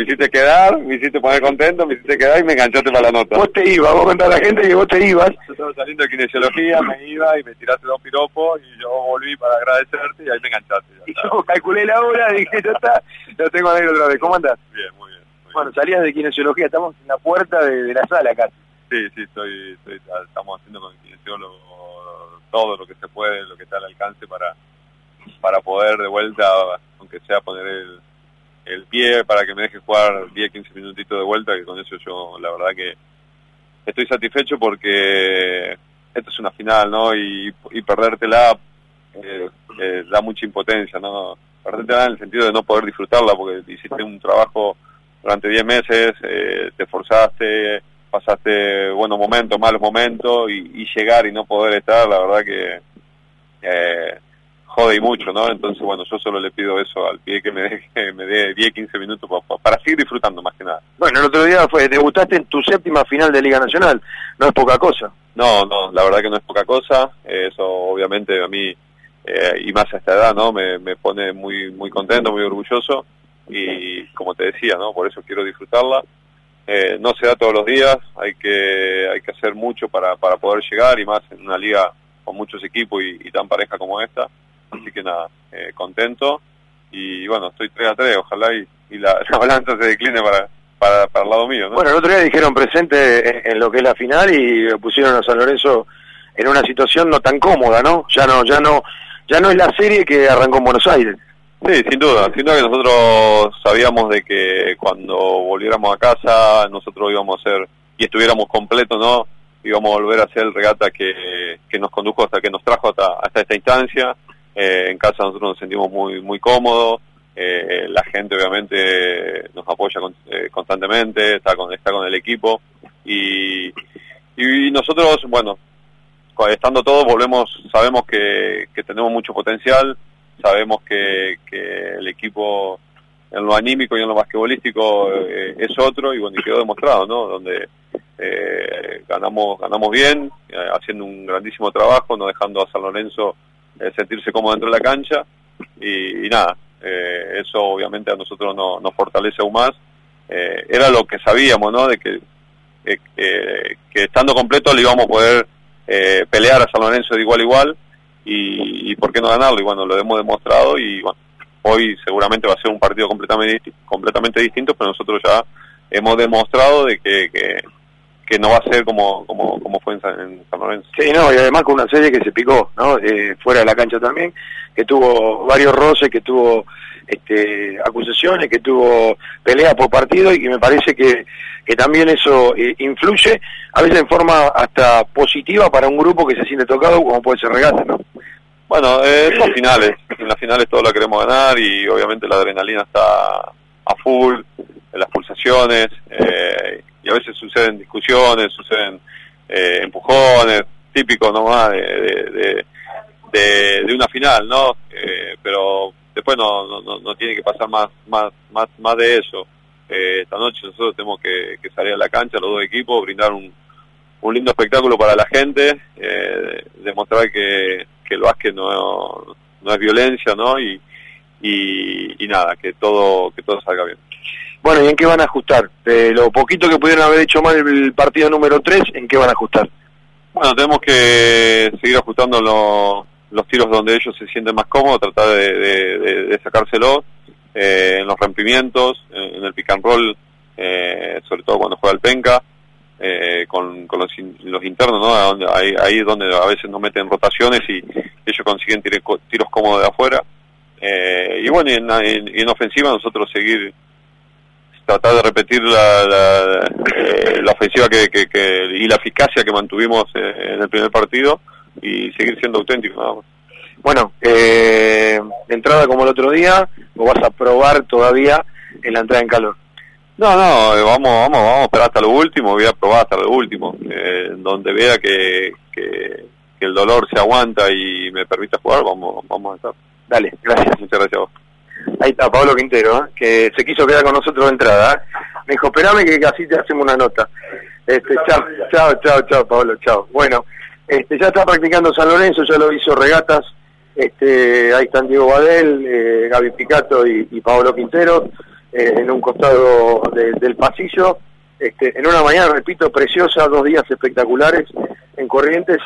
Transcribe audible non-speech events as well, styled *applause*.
me hiciste quedar, me hiciste poner contento, me hiciste quedar y me enganchaste para la nota. Vos te ibas, vos contás a la gente que vos te ibas. Yo estaba saliendo de kinesiología, me iba y me tiraste dos piropos y yo volví para agradecerte y ahí me enganchaste. Y *laughs* yo calculé la hora, dije, ya está, ya tengo ahí otra vez. ¿Cómo andás? Bien, muy bien. Muy Bueno, salías de kinesiología, estamos en la puerta de, de la sala casi. Sí, sí, estoy, estoy- estamos haciendo con el kinesiólogo todo lo que se puede, lo que está al alcance para, para poder de vuelta, aunque sea poner el pie para que me deje jugar 10, 15 minutitos de vuelta, que con eso yo la verdad que estoy satisfecho porque esto es una final, ¿no? Y, perdértela eh, eh, da mucha impotencia, ¿no? Perdértela en el sentido de no poder disfrutarla porque hiciste un trabajo durante 10 meses, eh, te esforzaste, pasaste buenos momentos, malos momentos y, y llegar y no poder estar, la verdad que eh, jode y mucho, ¿no? Entonces, bueno, yo solo le pido eso al pie que me deje, me dé 10, 15 minutos pa- pa- para seguir disfrutando más que nada. Bueno, el otro día fue, debutaste en tu séptima final de Liga Nacional, no es poca cosa. No, no, la verdad que no es poca cosa. eh, Eso obviamente a mí, eh, y más a esta edad, ¿no? Me, me pone muy muy contento, muy orgulloso. Y como te decía, ¿no? Por eso quiero disfrutarla. Eh, no se da todos los días, hay que hay que hacer mucho para, para poder llegar y más en una liga con muchos equipos y, y tan pareja como esta. Así que nada, eh, contento. Y bueno, estoy 3 a 3, ojalá y, y la, *laughs* la balanza se decline para, para, para el lado mío, ¿no? Bueno, el otro día dijeron presente en, en lo que es la final y pusieron a San Lorenzo en una situación no tan cómoda, ¿no? Ya no, ya no, ya no es la serie que arrancó en Buenos Aires. Sí, sin duda, sin duda que nosotros sabíamos de que cuando volviéramos a casa nosotros íbamos a ser, y estuviéramos completos, ¿no? Íbamos a volver a hacer el regata que, que nos condujo hasta que nos trajo hasta, hasta esta instancia. Eh, en casa nosotros nos sentimos muy muy cómodos, eh, la gente obviamente nos apoya con- eh, constantemente, está con, está con el equipo. Y, y nosotros, bueno, estando todos volvemos, sabemos que, que tenemos mucho potencial, sabemos que, que el equipo en lo anímico y en lo basquetbolístico eh, es otro y bueno y quedó demostrado no donde eh, ganamos ganamos bien eh, haciendo un grandísimo trabajo no dejando a San Lorenzo eh, sentirse cómodo dentro de la cancha y, nada eh, eso obviamente a nosotros no- nos fortalece aún más. Eh, era lo que sabíamos no de que eh, eh, que estando completo le íbamos a poder eh, pelear a San Lorenzo de igual a igual y, y por qué no ganarlo. Y bueno lo hemos demostrado y bueno hoy seguramente va a ser un partido completamente completamente distinto pero nosotros ya hemos demostrado de que, que, que no va a ser como como, como fue en San, en San Lorenzo Sí, no, y además con una serie que se picó, ¿no? Eh, fuera de la cancha también, que tuvo varios roces, que tuvo este, acusaciones, que tuvo peleas por partido y que me parece que, que también eso eh, influye, a veces en forma hasta positiva para un grupo que se siente tocado, como puede ser Regata, ¿no? Bueno, eh, son finales. En las finales todo lo queremos ganar y obviamente la adrenalina está a full, en las pulsaciones, eh, a veces suceden discusiones, suceden eh, empujones, típicos nomás de, de, de, una final, ¿no? Eh, pero después no, no, no- tiene que pasar más, más, más, más de eso. Eh, esta noche nosotros tenemos que, que salir a la cancha, los dos equipos, brindar un, un lindo espectáculo para la gente, eh, demostrar que, que el básquet no, no es violencia, ¿no? Y, y nada, que todo, que todo salga bien. Bueno, ¿y en qué van a ajustar? De lo poquito que pudieron haber hecho mal el partido número 3, ¿en qué van a ajustar? Bueno, tenemos que seguir ajustando lo- los tiros donde ellos se sienten más cómodos, tratar de, de, eh, en los rompimientos, en, en el pick and roll, eh, sobre todo cuando juega el penca, eh, con, con los, los internos, ¿no? Ahí, ahí es donde a veces nos meten rotaciones y ellos consiguen co- tiros cómodos de afuera. Eh, y bueno, y en, en- en ofensiva nosotros seguir tratar de repetir la, la, eh, la ofensiva que, que, que- y la eficacia que mantuvimos eh, en el primer partido y seguir siendo auténticos nada más. Bueno, eh, entrada como el otro día, o vas a probar todavía en la entrada en calor. No, no, eh, vamos, vamos, vamos a esperar hasta lo último, voy a probar hasta lo último, eh, donde vea que, que, que el dolor se aguanta y me permita jugar, vamos, vamos a estar. Dale, gracias. Muchas gracias a vos. Ahí está Pablo Quintero, ¿eh? que se quiso quedar con nosotros de entrada. ¿eh? Me dijo, esperame que así te hacemos una nota. Este, chao, chao, chao, chao, Pablo, chao. Bueno, este, ya está practicando San Lorenzo, ya lo hizo Regatas. Este, ahí están Diego Badel, eh, Gaby Picato y, y Pablo Quintero. eh, en un costado del pasillo, este, en una mañana, repito, preciosa, dos días espectaculares en Corrientes,